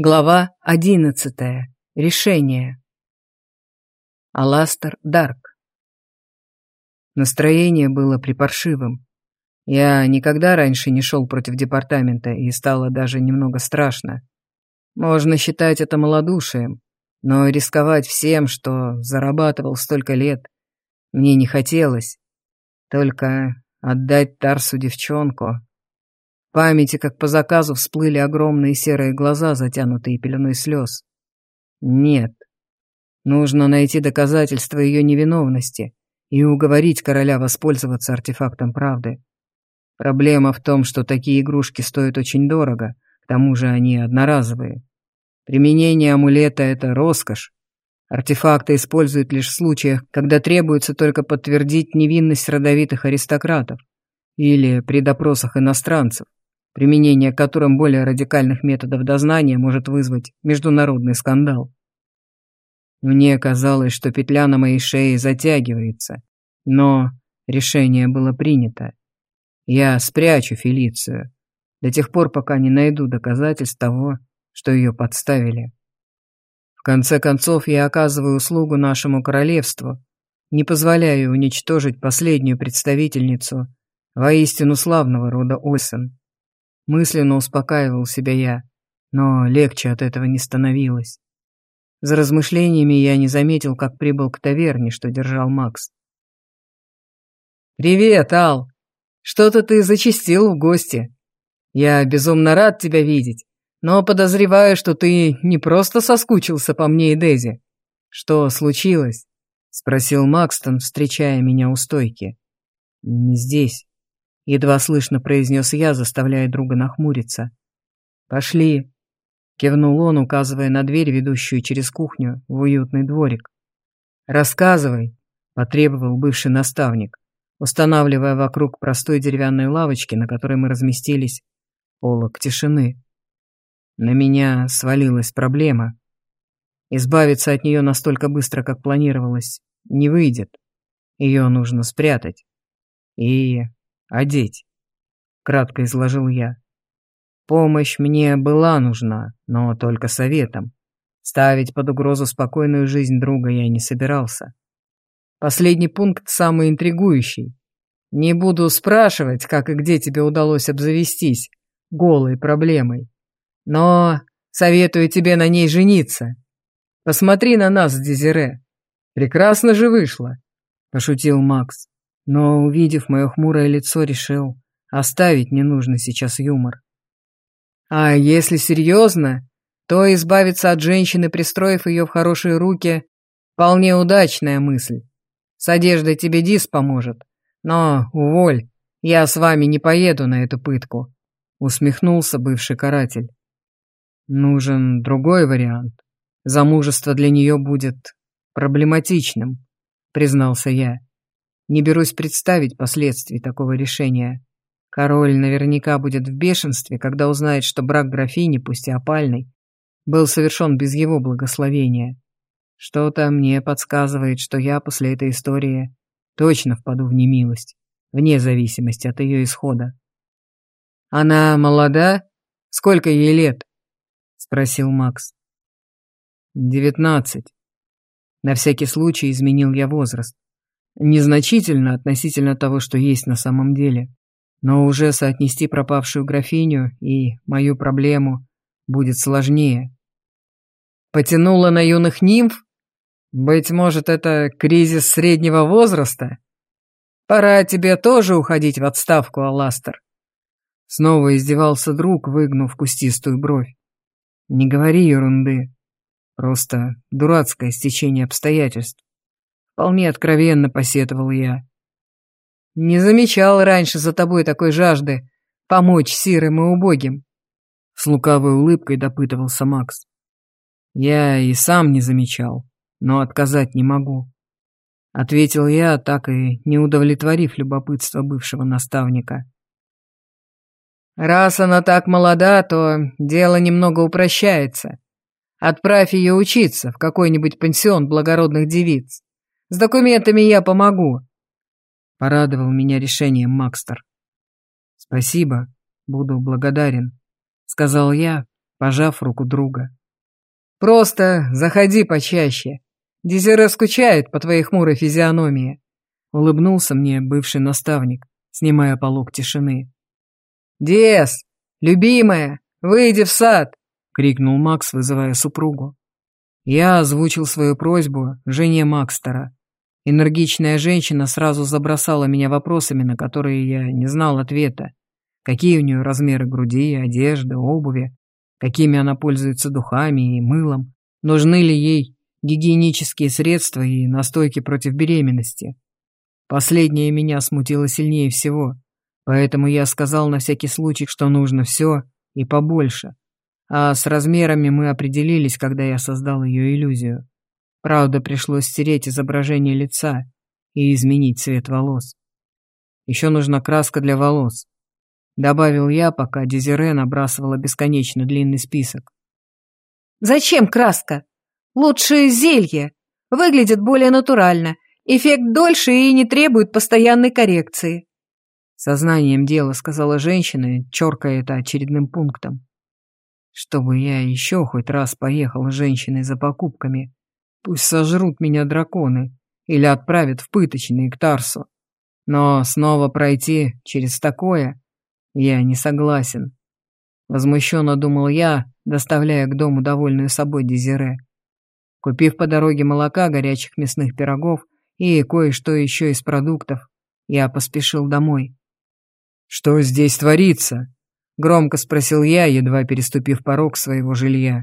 Глава одиннадцатая. Решение. Аластер Дарк. Настроение было припаршивым. Я никогда раньше не шел против департамента, и стало даже немного страшно. Можно считать это малодушием, но рисковать всем, что зарабатывал столько лет, мне не хотелось. Только отдать Тарсу девчонку памяти, как по заказу, всплыли огромные серые глаза, затянутые пеленой слез. Нет. Нужно найти доказательства ее невиновности и уговорить короля воспользоваться артефактом правды. Проблема в том, что такие игрушки стоят очень дорого, к тому же они одноразовые. Применение амулета — это роскошь. Артефакты используют лишь в случаях, когда требуется только подтвердить невинность родовитых аристократов или при допросах иностранцев применение которым более радикальных методов дознания может вызвать международный скандал. Мне казалось, что петля на моей шее затягивается, но решение было принято. Я спрячу Фелицию до тех пор, пока не найду доказательств того, что ее подставили. В конце концов, я оказываю услугу нашему королевству, не позволяю уничтожить последнюю представительницу воистину славного рода Осен. Мысленно успокаивал себя я, но легче от этого не становилось. За размышлениями я не заметил, как прибыл к таверне, что держал Макс. «Привет, Ал! Что-то ты зачастил в гости. Я безумно рад тебя видеть, но подозреваю, что ты не просто соскучился по мне и Дези. Что случилось?» — спросил Макстон, встречая меня у стойки. «Не здесь», Едва слышно произнес я, заставляя друга нахмуриться. «Пошли!» Кивнул он, указывая на дверь, ведущую через кухню в уютный дворик. «Рассказывай!» — потребовал бывший наставник, устанавливая вокруг простой деревянной лавочки, на которой мы разместились, полок тишины. На меня свалилась проблема. Избавиться от нее настолько быстро, как планировалось, не выйдет. Ее нужно спрятать. И одеть», — кратко изложил я. «Помощь мне была нужна, но только советом. Ставить под угрозу спокойную жизнь друга я не собирался. Последний пункт самый интригующий. Не буду спрашивать, как и где тебе удалось обзавестись голой проблемой. Но советую тебе на ней жениться. Посмотри на нас, Дезире. Прекрасно же вышло, — пошутил Макс но, увидев мое хмурое лицо, решил оставить ненужный сейчас юмор. А если серьезно, то избавиться от женщины, пристроив ее в хорошие руки, вполне удачная мысль. С одеждой тебе Дис поможет, но, уволь, я с вами не поеду на эту пытку, усмехнулся бывший каратель. Нужен другой вариант. Замужество для нее будет проблематичным, признался я. Не берусь представить последствий такого решения. Король наверняка будет в бешенстве, когда узнает, что брак графини, пусть и опальный, был совершен без его благословения. Что-то мне подсказывает, что я после этой истории точно впаду в немилость, вне зависимости от ее исхода. «Она молода? Сколько ей лет?» — спросил Макс. «Девятнадцать». На всякий случай изменил я возраст. Незначительно относительно того, что есть на самом деле. Но уже соотнести пропавшую графиню и мою проблему будет сложнее. Потянула на юных нимф? Быть может, это кризис среднего возраста? Пора тебе тоже уходить в отставку, Аластер. Снова издевался друг, выгнув кустистую бровь. Не говори ерунды. Просто дурацкое стечение обстоятельств. Вполне откровенно посетовал я. Не замечал раньше за тобой такой жажды помочь сирым и убогим. С лукавой улыбкой допытывался Макс. Я и сам не замечал, но отказать не могу. Ответил я, так и не удовлетворив любопытство бывшего наставника. Раз она так молода, то дело немного упрощается. Отправь ее учиться в какой-нибудь пансион благородных девиц. С документами я помогу. Порадовал меня решением Макстер. Спасибо, буду благодарен, сказал я, пожав руку друга. «Просто заходи почаще. Дезире скучает по твоей хмурой физиономии», — улыбнулся мне бывший наставник, снимая полог тишины. «Дес, любимая, выйди в сад!» — крикнул Макс, вызывая супругу. Я озвучил свою просьбу жене Макстера. Энергичная женщина сразу забросала меня вопросами, на которые я не знал ответа. Какие у нее размеры груди, одежды, обуви, какими она пользуется духами и мылом, нужны ли ей гигиенические средства и настойки против беременности. Последнее меня смутило сильнее всего, поэтому я сказал на всякий случай, что нужно все и побольше. А с размерами мы определились, когда я создал ее иллюзию. Правда, пришлось стереть изображение лица и изменить цвет волос. Еще нужна краска для волос. Добавил я, пока Дезире набрасывала бесконечно длинный список. «Зачем краска? Лучше зелье. Выглядит более натурально. Эффект дольше и не требует постоянной коррекции». Сознанием дела сказала женщина, черкая это очередным пунктом. Чтобы я еще хоть раз поехал с женщиной за покупками, пусть сожрут меня драконы или отправят в пыточные к Тарсу. Но снова пройти через такое я не согласен. Возмущенно думал я, доставляя к дому довольную собой Дезире. Купив по дороге молока, горячих мясных пирогов и кое-что еще из продуктов, я поспешил домой. «Что здесь творится?» Громко спросил я, едва переступив порог своего жилья.